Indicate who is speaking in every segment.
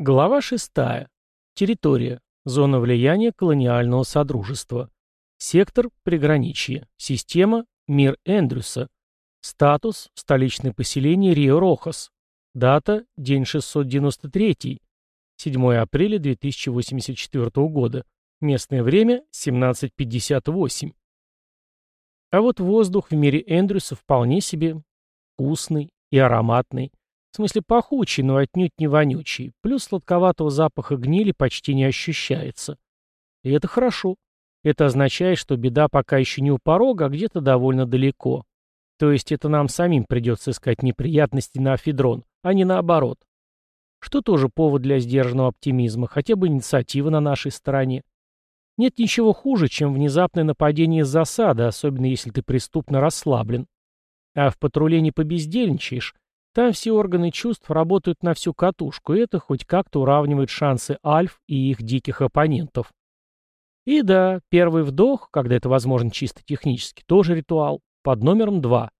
Speaker 1: Глава 6. Территория. Зона влияния колониального содружества. Сектор приграничье. Система Мир Эндрюса. Статус столичное поселение Рио-Рохас. Дата день 693. 7 апреля 2084 года. Местное время 17.58. А вот воздух в мире Эндрюса вполне себе вкусный и ароматный. В смысле пахучий, но отнюдь не вонючий. Плюс сладковатого запаха гнили почти не ощущается. И это хорошо. Это означает, что беда пока еще не у порога, а где-то довольно далеко. То есть это нам самим придется искать неприятности на афедрон, а не наоборот. Что тоже повод для сдержанного оптимизма, хотя бы инициатива на нашей стороне. Нет ничего хуже, чем внезапное нападение с засады, особенно если ты преступно расслаблен. А в патруле не побездельничаешь, там все органы чувств работают на всю катушку, и это хоть как-то уравнивает шансы альф и их диких оппонентов. И да, первый вдох, когда это возможно чисто технически, тоже ритуал, под номером 2.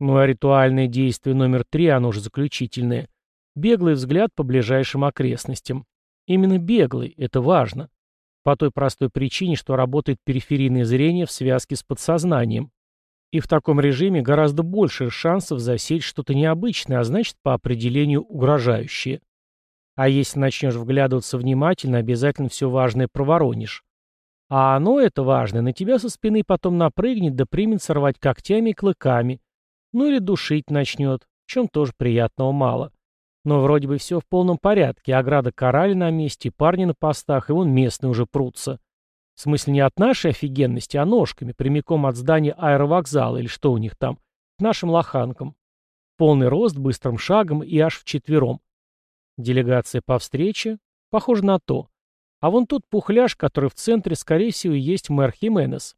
Speaker 1: Ну а ритуальное действие номер 3, оно же заключительное. Беглый взгляд по ближайшим окрестностям. Именно беглый, это важно. По той простой причине, что работает периферийное зрение в связке с подсознанием. И в таком режиме гораздо больше шансов засечь что-то необычное, а значит, по определению угрожающее. А если начнешь вглядываться внимательно, обязательно все важное проворонишь. А оно, это важное, на тебя со спины потом напрыгнет, да примет рвать когтями и клыками. Ну или душить начнет, в чем тоже приятного мало. Но вроде бы все в полном порядке, ограда кораль на месте, парни на постах, и вон местные уже прутся. В смысле не от нашей офигенности, а ножками, прямиком от здания аэровокзала или что у них там, к нашим лоханкам. Полный рост, быстрым шагом и аж вчетвером. Делегация по встрече? Похоже на то. А вон тут пухляж, который в центре, скорее всего, и есть мэр Хименес.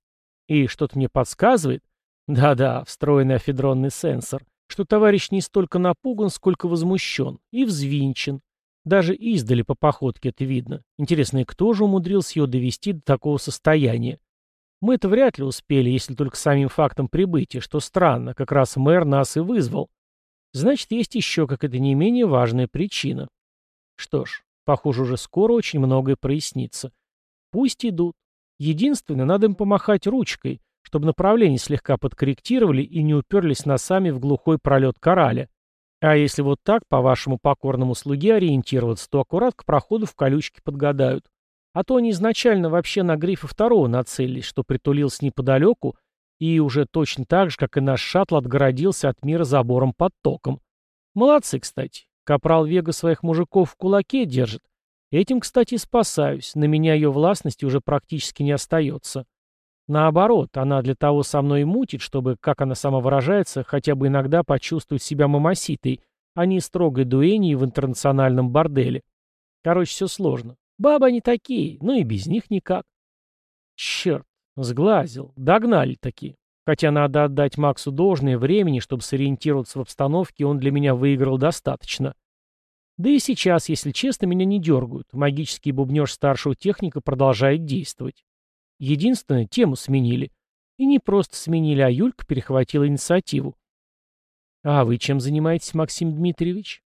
Speaker 1: И что-то мне подсказывает, да-да, встроенный афедронный сенсор, что товарищ не столько напуган, сколько возмущен и взвинчен, даже издали по походке это видно. Интересно, и кто же умудрился его довести до такого состояния? Мы это вряд ли успели, если только самим фактом прибытия, что странно, как раз мэр нас и вызвал. Значит, есть еще какая-то не менее важная причина. Что ж, похоже, уже скоро очень многое прояснится. Пусть идут. Единственное, надо им помахать ручкой, чтобы направление слегка подкорректировали и не уперлись носами в глухой пролет кораля. А если вот так, по вашему покорному слуге ориентироваться, то аккурат к проходу в колючке подгадают. А то они изначально вообще на грифа второго нацелились, что притулился неподалеку, и уже точно так же, как и наш шаттл, отгородился от мира забором под током. Молодцы, кстати. Капрал Вега своих мужиков в кулаке держит. Этим, кстати, спасаюсь. На меня ее властности уже практически не остается. Наоборот, она для того со мной и мутит, чтобы, как она сама выражается, хотя бы иногда почувствовать себя мамаситой, а не строгой дуэней в интернациональном борделе. Короче, все сложно. Бабы они такие, ну и без них никак. Черт, сглазил. Догнали такие. Хотя надо отдать Максу должное времени, чтобы сориентироваться в обстановке, он для меня выиграл достаточно. Да и сейчас, если честно, меня не дергают. Магический бубнеж старшего техника продолжает действовать. Единственное, тему сменили. И не просто сменили, а Юлька перехватила инициативу. «А вы чем занимаетесь, Максим Дмитриевич?»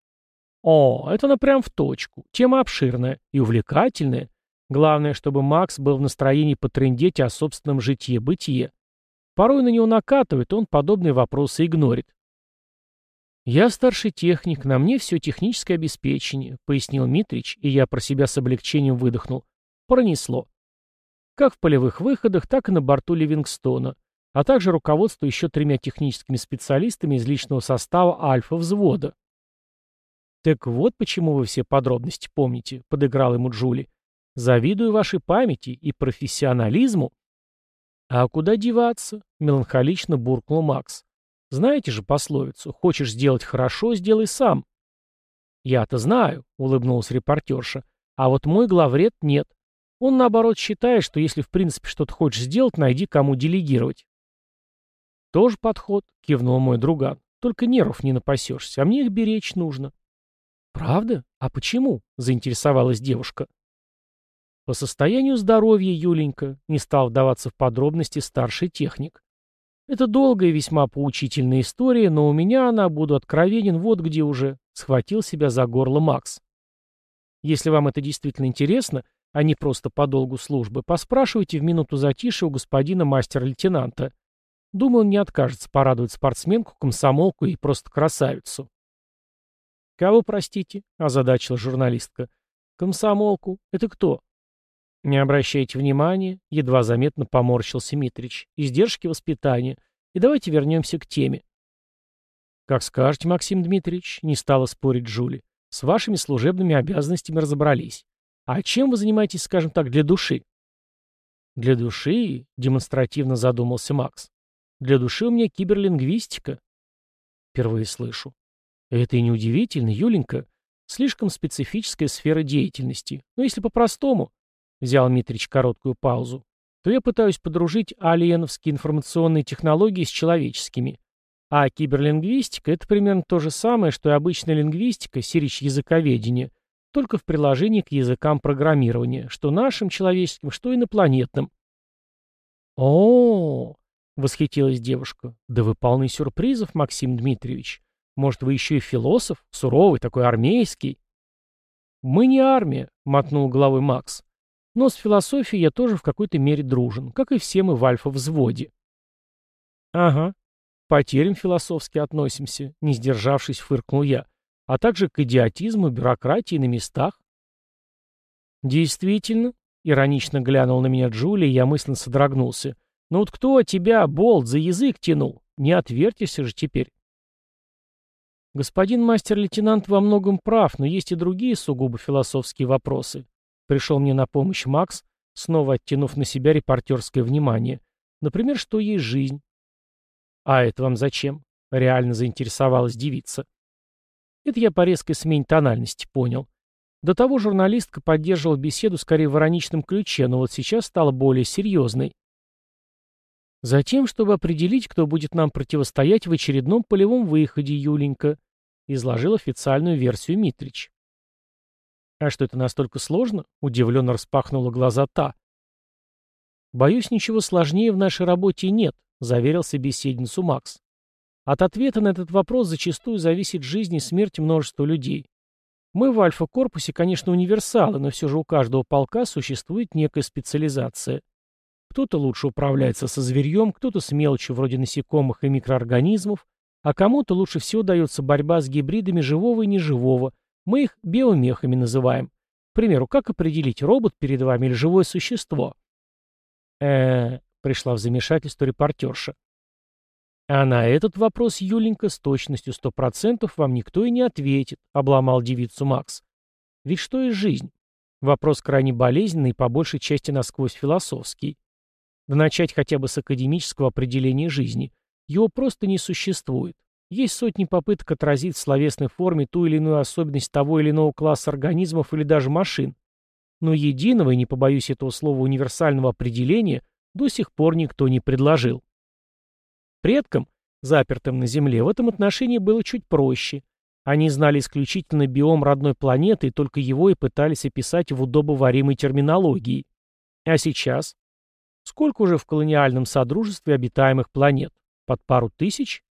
Speaker 1: «О, это она прям в точку. Тема обширная и увлекательная. Главное, чтобы Макс был в настроении потрындеть о собственном житье-бытие. Порой на него накатывает, он подобные вопросы игнорит. «Я старший техник, на мне все техническое обеспечение», — пояснил Митрич, и я про себя с облегчением выдохнул. Пронесло. Как в полевых выходах, так и на борту Ливингстона, а также руководство еще тремя техническими специалистами из личного состава Альфа-взвода. «Так вот почему вы все подробности помните», — подыграл ему Джули. «Завидую вашей памяти и профессионализму». «А куда деваться?» — меланхолично буркнул Макс. «Знаете же пословицу, хочешь сделать хорошо, сделай сам». «Я-то знаю», — улыбнулась репортерша. «А вот мой главред нет. Он, наоборот, считает, что если в принципе что-то хочешь сделать, найди, кому делегировать. «Тоже подход», — кивнул мой друган. «Только нервов не напасешься, а мне их беречь нужно». «Правда? А почему?» — заинтересовалась девушка. «По состоянию здоровья, Юленька», — не стал вдаваться в подробности старший техник. «Это долгая и весьма поучительная история, но у меня она, буду откровенен, вот где уже», — схватил себя за горло Макс. Если вам это действительно интересно, а не просто по долгу службы, поспрашивайте в минуту затишья у господина мастера-лейтенанта. Думаю, он не откажется порадовать спортсменку, комсомолку и просто красавицу. «Кого, простите?» — озадачила журналистка. «Комсомолку. Это кто?» «Не обращайте внимания», — едва заметно поморщился Митрич. «Издержки воспитания. И давайте вернемся к теме». «Как скажете, Максим Дмитриевич», — не стала спорить Джули. «С вашими служебными обязанностями разобрались. А чем вы занимаетесь, скажем так, для души?» «Для души?» — демонстративно задумался Макс. «Для души у меня киберлингвистика». «Впервые слышу». «Это и не удивительно, Юленька. Слишком специфическая сфера деятельности. Но если по-простому...» — взял Митрич короткую паузу то я пытаюсь подружить алиеновские информационные технологии с человеческими. А киберлингвистика — это примерно то же самое, что и обычная лингвистика, сирич языковедение, только в приложении к языкам программирования, что нашим человеческим, что инопланетным. о, -о, -о восхитилась девушка. «Да вы полны сюрпризов, Максим Дмитриевич. Может, вы еще и философ, суровый, такой армейский?» «Мы не армия», — мотнул головой Макс. Но с философией я тоже в какой-то мере дружен, как и все мы в альфа-взводе. Ага, потерям философски относимся, не сдержавшись, фыркнул я, а также к идиотизму, бюрократии на местах. Действительно, иронично глянул на меня Джулия, и я мысленно содрогнулся. Ну вот кто тебя, болт, за язык тянул? Не отвертишься же теперь. Господин мастер-лейтенант во многом прав, но есть и другие сугубо философские вопросы. Пришел мне на помощь Макс, снова оттянув на себя репортерское внимание. Например, что есть жизнь. «А это вам зачем?» — реально заинтересовалась девица. Это я по резкой смене тональности понял. До того журналистка поддерживала беседу скорее в ироничном ключе, но вот сейчас стала более серьезной. Затем, чтобы определить, кто будет нам противостоять в очередном полевом выходе, Юленька, изложил официальную версию Митрич. «А что это настолько сложно?» — удивленно распахнула глаза та. «Боюсь, ничего сложнее в нашей работе нет», — заверил собеседницу Макс. «От ответа на этот вопрос зачастую зависит жизнь и смерть множества людей. Мы в Альфа-корпусе, конечно, универсалы, но все же у каждого полка существует некая специализация. Кто-то лучше управляется со зверьем, кто-то с мелочью вроде насекомых и микроорганизмов, а кому-то лучше всего дается борьба с гибридами живого и неживого, мы их биомехами называем. К примеру, как определить, робот перед вами или живое существо? э пришла в замешательство репортерша. А на этот вопрос, Юленька, с точностью сто процентов вам никто и не ответит, обломал девицу Макс. Ведь что есть жизнь? Вопрос крайне болезненный и по большей части насквозь философский. Да начать хотя бы с академического определения жизни. Его просто не существует. Есть сотни попыток отразить в словесной форме ту или иную особенность того или иного класса организмов или даже машин. Но единого, и не побоюсь этого слова, универсального определения до сих пор никто не предложил. Предкам, запертым на Земле, в этом отношении было чуть проще. Они знали исключительно биом родной планеты и только его и пытались описать в удобоваримой терминологии. А сейчас? Сколько уже в колониальном содружестве обитаемых планет? Под пару тысяч?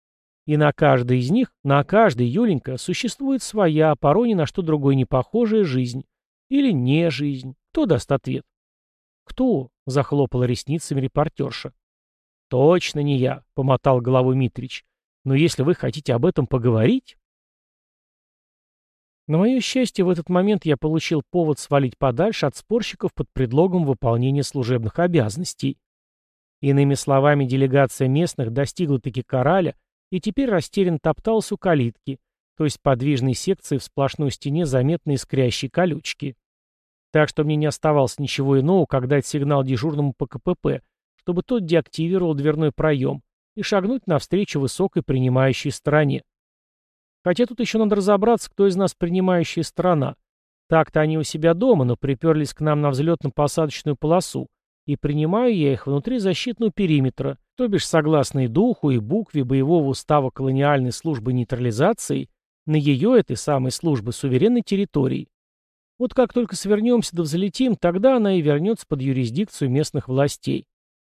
Speaker 1: И на каждой из них, на каждой, Юленька, существует своя, порой ни на что другой не похожая жизнь. Или не жизнь. Кто даст ответ? «Кто?» — захлопала ресницами репортерша. «Точно не я», — помотал головой Митрич. «Но если вы хотите об этом поговорить...» На мое счастье, в этот момент я получил повод свалить подальше от спорщиков под предлогом выполнения служебных обязанностей. Иными словами, делегация местных достигла таки Кораля и теперь растерян топтался у калитки, то есть подвижной секции в сплошной стене заметной искрящей колючки. Так что мне не оставалось ничего иного, как дать сигнал дежурному по КПП, чтобы тот деактивировал дверной проем и шагнуть навстречу высокой принимающей стороне. Хотя тут еще надо разобраться, кто из нас принимающая сторона. Так-то они у себя дома, но приперлись к нам на взлетно-посадочную полосу, и принимаю я их внутри защитного периметра, то бишь согласно и духу, и букве боевого устава колониальной службы нейтрализации, на ее этой самой службы суверенной территории. Вот как только свернемся да взлетим, тогда она и вернется под юрисдикцию местных властей.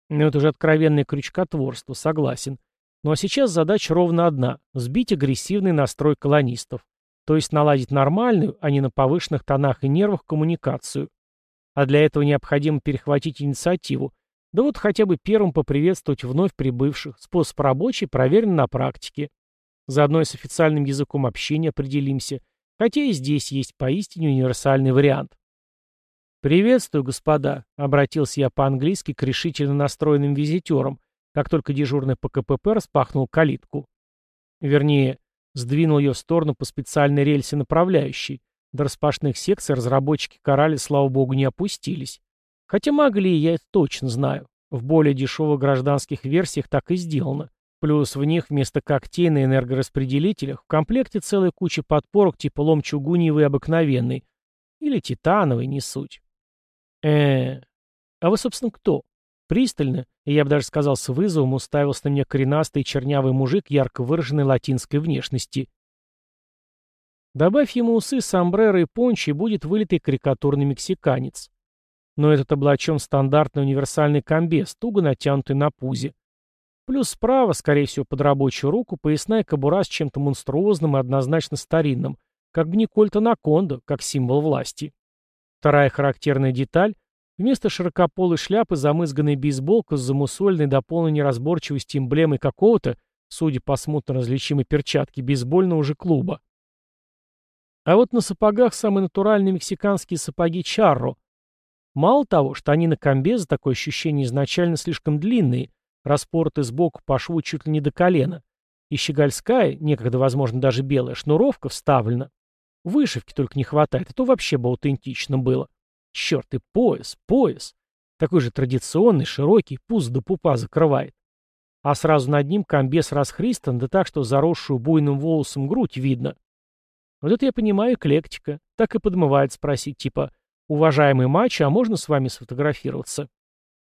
Speaker 1: Но это уже откровенное крючкотворство, согласен. Ну а сейчас задача ровно одна – сбить агрессивный настрой колонистов. то есть наладить нормальную, а не на повышенных тонах и нервах коммуникацию. А для этого необходимо перехватить инициативу, да вот хотя бы первым поприветствовать вновь прибывших, способ рабочий, проверен на практике. Заодно и с официальным языком общения определимся, хотя и здесь есть поистине универсальный вариант. «Приветствую, господа», — обратился я по-английски к решительно настроенным визитерам, как только дежурный по КПП распахнул калитку. Вернее, сдвинул ее в сторону по специальной рельсе направляющей. До распашных секций разработчики Корали, слава богу, не опустились. Хотя могли, я это точно знаю. В более дешевых гражданских версиях так и сделано. Плюс в них вместо когтей на энергораспределителях в комплекте целая куча подпорок типа лом-чугуниевый обыкновенный. Или титановый, не суть. Э А вы, собственно, кто? Пристально, и я бы даже сказал с вызовом, уставился на меня коренастый чернявый мужик ярко выраженной латинской внешности. Добавь ему усы, сомбреро и пончи, и будет вылитый карикатурный мексиканец. Но этот облачен стандартный универсальный комбез, туго натянутый на пузе. Плюс справа, скорее всего, под рабочую руку, поясная кобура с чем-то монструозным и однозначно старинным, как бы не кольт анаконда, как символ власти. Вторая характерная деталь Вместо широкополой шляпы замызганная бейсболка с замусольной до полной неразборчивости эмблемой какого-то, судя по смутно различимой перчатке, бейсбольного же клуба. А вот на сапогах самые натуральные мексиканские сапоги Чарро. Мало того, что они на комбезе, такое ощущение изначально слишком длинные, распороты сбоку по шву чуть ли не до колена, и щегольская, некогда, возможно, даже белая, шнуровка вставлена. Вышивки только не хватает, а то вообще бы аутентично было. Черт, и пояс, пояс. Такой же традиционный, широкий, пуз до пупа закрывает. А сразу над ним комбез расхристан, да так, что заросшую буйным волосом грудь видно. Вот это я понимаю эклектика. Так и подмывает спросить, типа, «Уважаемый матч, а можно с вами сфотографироваться?»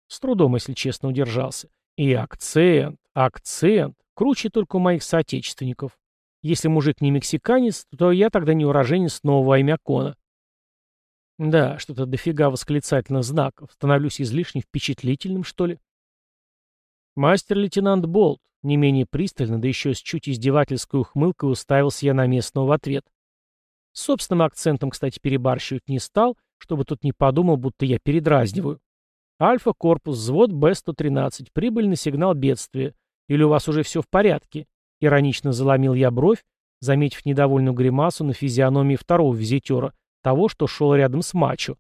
Speaker 1: С трудом, если честно, удержался. И акцент, акцент. Круче только у моих соотечественников. Если мужик не мексиканец, то я тогда не уроженец нового Аймякона. Да, что-то дофига восклицательных знаков. Становлюсь излишне впечатлительным, что ли? Мастер-лейтенант Болт, не менее пристально, да еще с чуть издевательской ухмылкой уставился я на местного в ответ. Собственным акцентом, кстати, перебарщивать не стал, чтобы тут не подумал, будто я передразниваю. Альфа-корпус, взвод Б-113, прибыльный сигнал бедствия. Или у вас уже все в порядке? Иронично заломил я бровь, заметив недовольную гримасу на физиономии второго визитера — того, что шел рядом с мачо.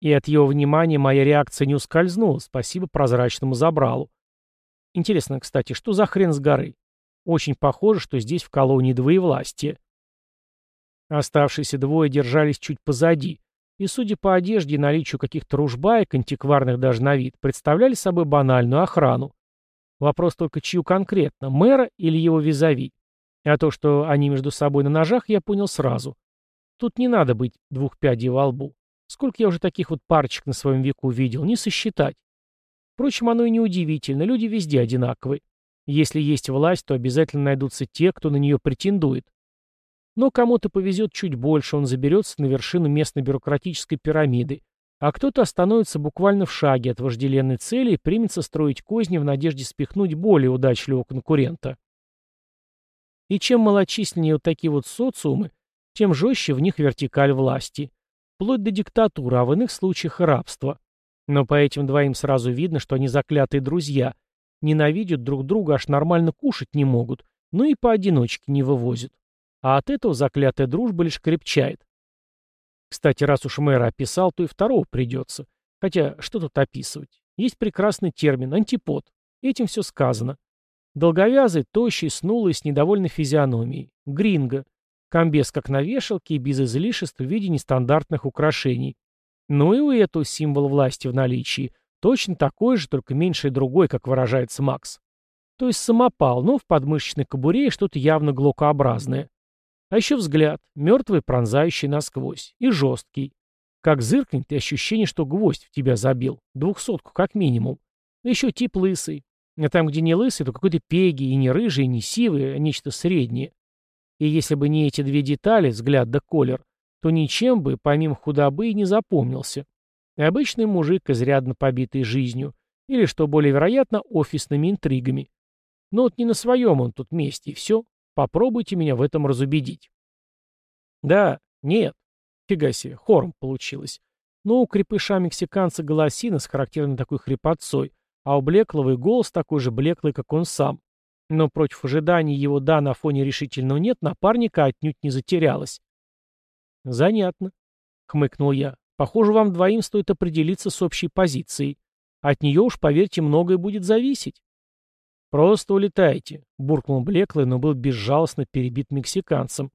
Speaker 1: И от его внимания моя реакция не ускользнула, спасибо прозрачному забралу. Интересно, кстати, что за хрен с горы? Очень похоже, что здесь в колонии двоевластие. Оставшиеся двое держались чуть позади, и, судя по одежде и наличию каких-то ружбаек, антикварных даже на вид, представляли собой банальную охрану. Вопрос только, чью конкретно, мэра или его визави. А то, что они между собой на ножах, я понял сразу. Тут не надо быть двух пядей во лбу. Сколько я уже таких вот парочек на своем веку видел, не сосчитать. Впрочем, оно и не удивительно, люди везде одинаковые. Если есть власть, то обязательно найдутся те, кто на нее претендует. Но кому-то повезет чуть больше, он заберется на вершину местной бюрократической пирамиды, а кто-то остановится буквально в шаге от вожделенной цели и примется строить козни в надежде спихнуть более удачливого конкурента. И чем малочисленнее вот такие вот социумы, тем жестче в них вертикаль власти. Вплоть до диктатуры, а в иных случаях рабства. Но по этим двоим сразу видно, что они заклятые друзья. Ненавидят друг друга, аж нормально кушать не могут, но и поодиночке не вывозят. А от этого заклятая дружба лишь крепчает. Кстати, раз уж мэра описал, то и второго придется. Хотя, что тут описывать? Есть прекрасный термин – антипод. Этим все сказано. Долговязый, тощий, снулый, с недовольной физиономией. Гринго. Комбез как на вешалке и без излишеств в виде нестандартных украшений. Ну и у этого символ власти в наличии. Точно такой же, только меньше другой, как выражается Макс. То есть самопал, но в подмышечной кобуре что-то явно глокообразное. А еще взгляд, мертвый, пронзающий насквозь. И жесткий. Как зыркнет, и ощущение, что гвоздь в тебя забил. Двухсотку как минимум. Еще тип лысый. А там, где не лысый, то какой-то пеги, и не рыжий, и не сивый, а нечто среднее. И если бы не эти две детали, взгляд да колер, то ничем бы, помимо худобы, и не запомнился. обычный мужик, изрядно побитый жизнью, или, что более вероятно, офисными интригами. Но вот не на своем он тут месте, и все. Попробуйте меня в этом разубедить. Да, нет. Фига себе, хором получилось. Но у крепыша-мексиканца голосина с характерной такой хрипотцой, а у Блеклого голос такой же блеклый, как он сам. Но против ожиданий его «да» на фоне решительного «нет» напарника отнюдь не затерялась. «Занятно», — хмыкнул я. «Похоже, вам двоим стоит определиться с общей позицией. От нее уж, поверьте, многое будет зависеть». «Просто улетайте», — буркнул Блеклый, но был безжалостно перебит мексиканцем.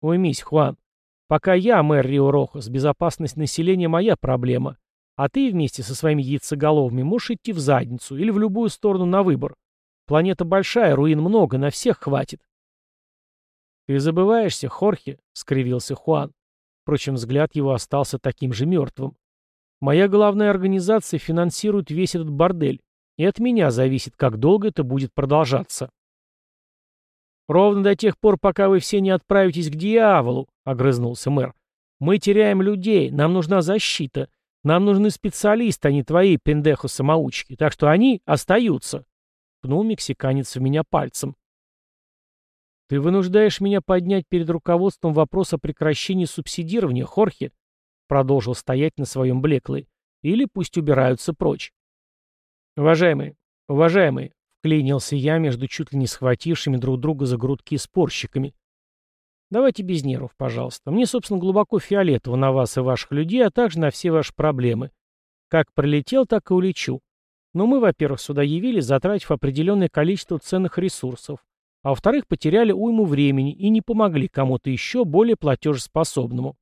Speaker 1: «Уймись, Хуан. Пока я мэр Рио-Рохас, безопасность населения моя проблема. А ты вместе со своими яйцеголовыми можешь идти в задницу или в любую сторону на выбор. Планета большая, руин много, на всех хватит. «Ты забываешься, Хорхе», — скривился Хуан. Впрочем, взгляд его остался таким же мертвым. «Моя главная организация финансирует весь этот бордель, и от меня зависит, как долго это будет продолжаться». «Ровно до тех пор, пока вы все не отправитесь к дьяволу», — огрызнулся мэр. «Мы теряем людей, нам нужна защита. Нам нужны специалисты, а не твои пендехо-самоучки, так что они остаются». Пнул мексиканец в меня пальцем. «Ты вынуждаешь меня поднять перед руководством вопрос о прекращении субсидирования, Хорхе?» Продолжил стоять на своем блеклый. «Или пусть убираются прочь». «Уважаемый, уважаемый», — вклинился я между чуть ли не схватившими друг друга за грудки спорщиками. «Давайте без нервов, пожалуйста. Мне, собственно, глубоко фиолетово на вас и ваших людей, а также на все ваши проблемы. Как прилетел, так и улечу. Но мы, во-первых, сюда явились, затратив определенное количество ценных ресурсов, а во-вторых, потеряли уйму времени и не помогли кому-то еще более платежеспособному.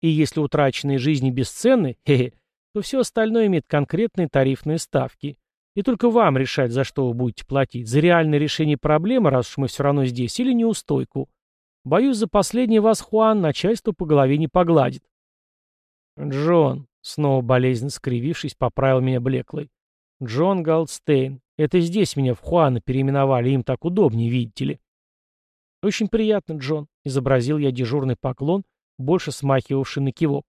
Speaker 1: И если утраченные жизни бесценны, хе -хе, то все остальное имеет конкретные тарифные ставки. И только вам решать, за что вы будете платить, за реальное решение проблемы, раз уж мы все равно здесь, или неустойку. Боюсь, за последний вас, Хуан, начальство по голове не погладит. Джон, снова болезненно скривившись, поправил меня Блеклый. Джон Галдстейн. Это здесь меня в Хуана переименовали, им так удобнее, видите ли. Очень приятно, Джон, изобразил я дежурный поклон, больше смахивавший на кивок.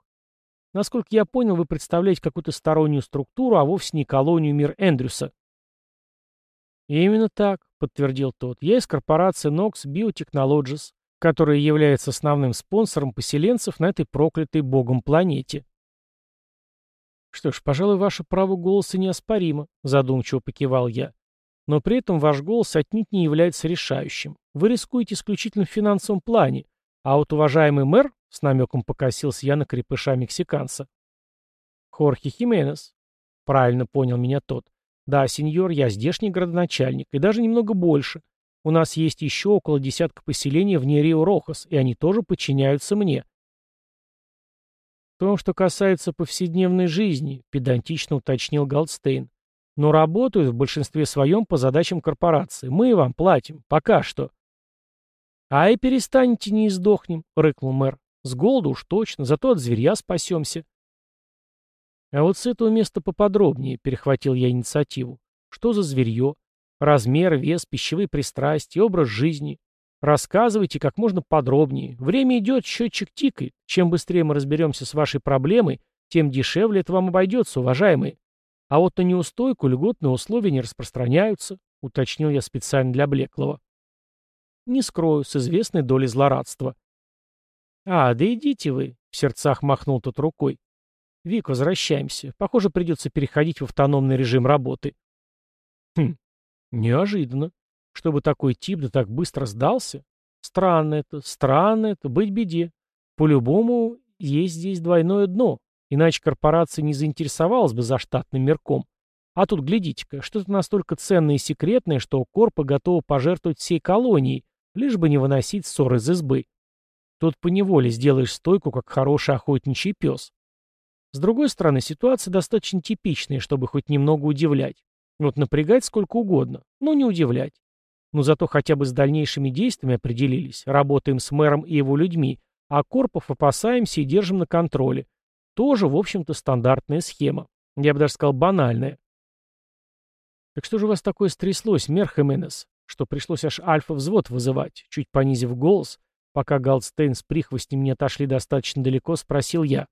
Speaker 1: Насколько я понял, вы представляете какую-то стороннюю структуру, а вовсе не колонию мир Эндрюса. Именно так, подтвердил тот. Я из корпорации Nox Biotechnologies, которая является основным спонсором поселенцев на этой проклятой богом планете. «Что ж, пожалуй, ваше право голоса неоспоримо», — задумчиво покивал я. «Но при этом ваш голос отнюдь не является решающим. Вы рискуете исключительно в финансовом плане, а вот уважаемый мэр, — с намеком покосился я на крепыша мексиканца. «Хорхе Хименес», — правильно понял меня тот. «Да, сеньор, я здешний градоначальник, и даже немного больше. У нас есть еще около десятка поселений вне Рио-Рохас, и они тоже подчиняются мне том, что касается повседневной жизни», — педантично уточнил Голдстейн. «Но работают в большинстве своем по задачам корпорации. Мы вам платим. Пока что». «А и перестанете, не издохнем», — рыкнул мэр. «С голоду уж точно, зато от зверя спасемся». «А вот с этого места поподробнее», — перехватил я инициативу. «Что за зверье? Размер, вес, пищевые пристрастия, образ жизни. Рассказывайте как можно подробнее. Время идет, счетчик тикает. Чем быстрее мы разберемся с вашей проблемой, тем дешевле это вам обойдется, уважаемые. А вот на неустойку льготные условия не распространяются, уточнил я специально для Блеклого. Не скрою, с известной долей злорадства. А, да идите вы, в сердцах махнул тот рукой. Вик, возвращаемся. Похоже, придется переходить в автономный режим работы. Хм, неожиданно. Чтобы такой тип да так быстро сдался? Странно это, странно это, быть беде. По-любому есть здесь двойное дно, иначе корпорация не заинтересовалась бы за штатным мерком. А тут, глядите-ка, что-то настолько ценное и секретное, что Корпа готова пожертвовать всей колонией, лишь бы не выносить ссор из избы. Тут поневоле сделаешь стойку, как хороший охотничий пес. С другой стороны, ситуация достаточно типичная, чтобы хоть немного удивлять. Вот напрягать сколько угодно, но не удивлять. Но зато хотя бы с дальнейшими действиями определились. Работаем с мэром и его людьми, а корпов опасаемся и держим на контроле. Тоже, в общем-то, стандартная схема. Я бы даже сказал, банальная. Так что же у вас такое стряслось, мэр Хименес, что пришлось аж альфа-взвод вызывать? Чуть понизив голос, пока Галдстейн с прихвостнем не отошли достаточно далеко, спросил я.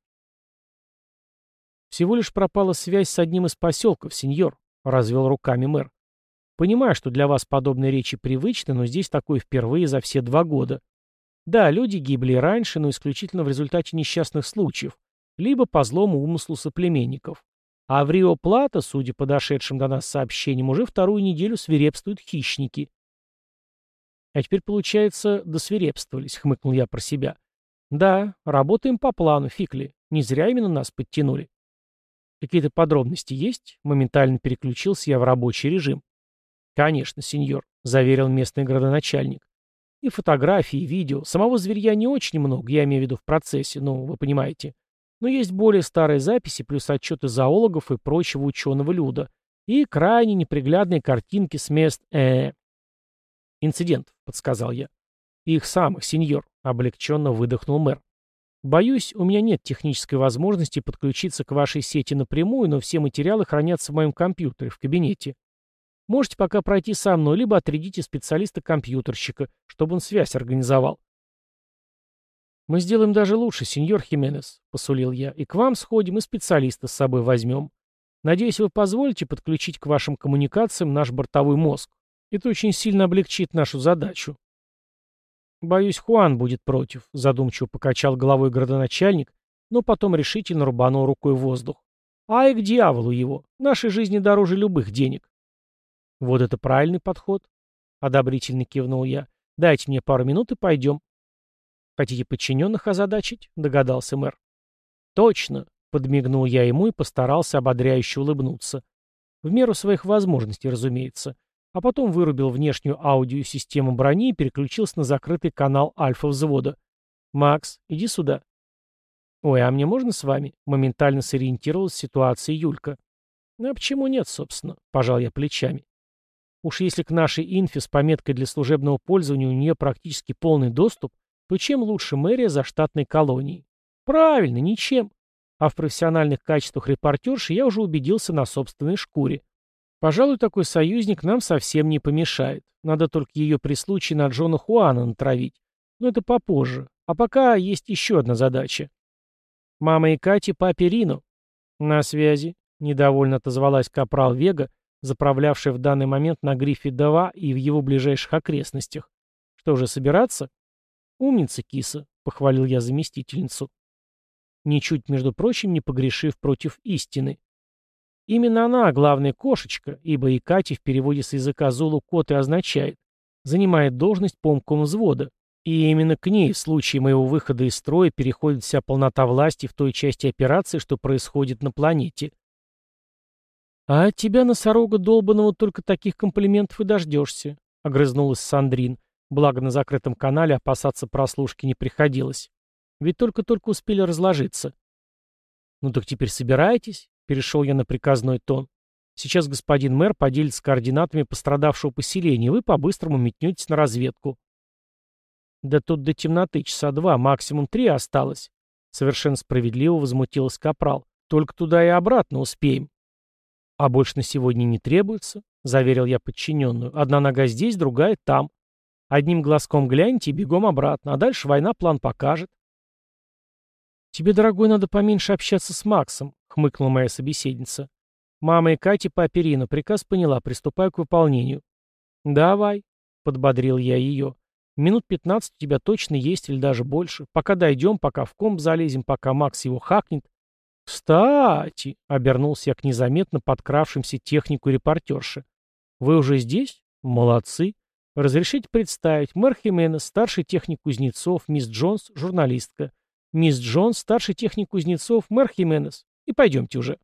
Speaker 1: «Всего лишь пропала связь с одним из поселков, сеньор», — развел руками мэр. Понимаю, что для вас подобные речи привычны, но здесь такое впервые за все два года. Да, люди гибли раньше, но исключительно в результате несчастных случаев, либо по злому умыслу соплеменников. А в Рио-Плата, судя по дошедшим до нас сообщениям, уже вторую неделю свирепствуют хищники. А теперь, получается, досвирепствовались, хмыкнул я про себя. Да, работаем по плану, Фикли. Не зря именно нас подтянули. Какие-то подробности есть? Моментально переключился я в рабочий режим. Конечно, сеньор, заверил местный градоначальник. И фотографии, и видео. Самого зверья не очень много, я имею в виду в процессе, ну, вы понимаете. Но есть более старые записи, плюс отчеты зоологов и прочего ученого люда. И крайне неприглядные картинки с мест э инцидентов, подсказал я. Их самых, сеньор, облегченно выдохнул мэр. Боюсь, у меня нет технической возможности подключиться к вашей сети напрямую, но все материалы хранятся в моем компьютере, в кабинете. Можете пока пройти со мной, либо отрядите специалиста-компьютерщика, чтобы он связь организовал. «Мы сделаем даже лучше, сеньор Хименес», — посулил я, — «и к вам сходим, и специалиста с собой возьмем. Надеюсь, вы позволите подключить к вашим коммуникациям наш бортовой мозг. Это очень сильно облегчит нашу задачу». «Боюсь, Хуан будет против», — задумчиво покачал головой градоначальник, но потом решительно рубанул рукой в воздух. «Ай, к дьяволу его! Нашей жизни дороже любых денег». «Вот это правильный подход», — одобрительно кивнул я. «Дайте мне пару минут и пойдем». «Хотите подчиненных озадачить?» — догадался мэр. «Точно», — подмигнул я ему и постарался ободряюще улыбнуться. В меру своих возможностей, разумеется а потом вырубил внешнюю аудиосистему брони и переключился на закрытый канал альфа-взвода. «Макс, иди сюда». «Ой, а мне можно с вами?» — моментально сориентировалась в ситуации Юлька. «Ну а почему нет, собственно?» — пожал я плечами. Уж если к нашей инфе с пометкой для служебного пользования у нее практически полный доступ, то чем лучше мэрия за штатной колонией? Правильно, ничем. А в профессиональных качествах репортерши я уже убедился на собственной шкуре. Пожалуй, такой союзник нам совсем не помешает. Надо только ее при случае на Джона Хуана натравить. Но это попозже. А пока есть еще одна задача. Мама и Кати папе Рино. На связи. Недовольно отозвалась капрал Вега, заправлявшая в данный момент на грифе Дава и в его ближайших окрестностях. Что же, собираться? Умница, киса, похвалил я заместительницу. Ничуть, между прочим, не погрешив против истины. Именно она главная кошечка, ибо и Кати в переводе с языка Зулу кот и означает, занимает должность помком взвода, и именно к ней в случае моего выхода из строя переходит вся полнота власти в той части операции, что происходит на планете. «А от тебя, носорога долбанного, только таких комплиментов и дождешься», — огрызнулась Сандрин, благо на закрытом канале опасаться прослушки не приходилось. Ведь только-только успели разложиться. «Ну так теперь собирайтесь», Перешел я на приказной тон. Сейчас господин мэр поделится координатами пострадавшего поселения, вы по-быстрому метнетесь на разведку. Да тут до темноты часа два, максимум три осталось. Совершенно справедливо возмутилась Капрал. Только туда и обратно успеем. А больше на сегодня не требуется, заверил я подчиненную. Одна нога здесь, другая там. Одним глазком гляньте и бегом обратно, а дальше война план покажет. «Тебе, дорогой, надо поменьше общаться с Максом», — хмыкнула моя собеседница. «Мама и Катя по оперину. Приказ поняла. Приступаю к выполнению». «Давай», — подбодрил я ее. «Минут пятнадцать у тебя точно есть или даже больше. Пока дойдем, пока в комп залезем, пока Макс его хакнет». «Кстати», — обернулся я к незаметно подкравшимся технику репортерши. «Вы уже здесь? Молодцы. Разрешите представить, мэр Хименес, старший техник Кузнецов, мисс Джонс, журналистка. Мисс Джонс, старший техник Кузнецов, мэр Хименес. И пойдемте уже.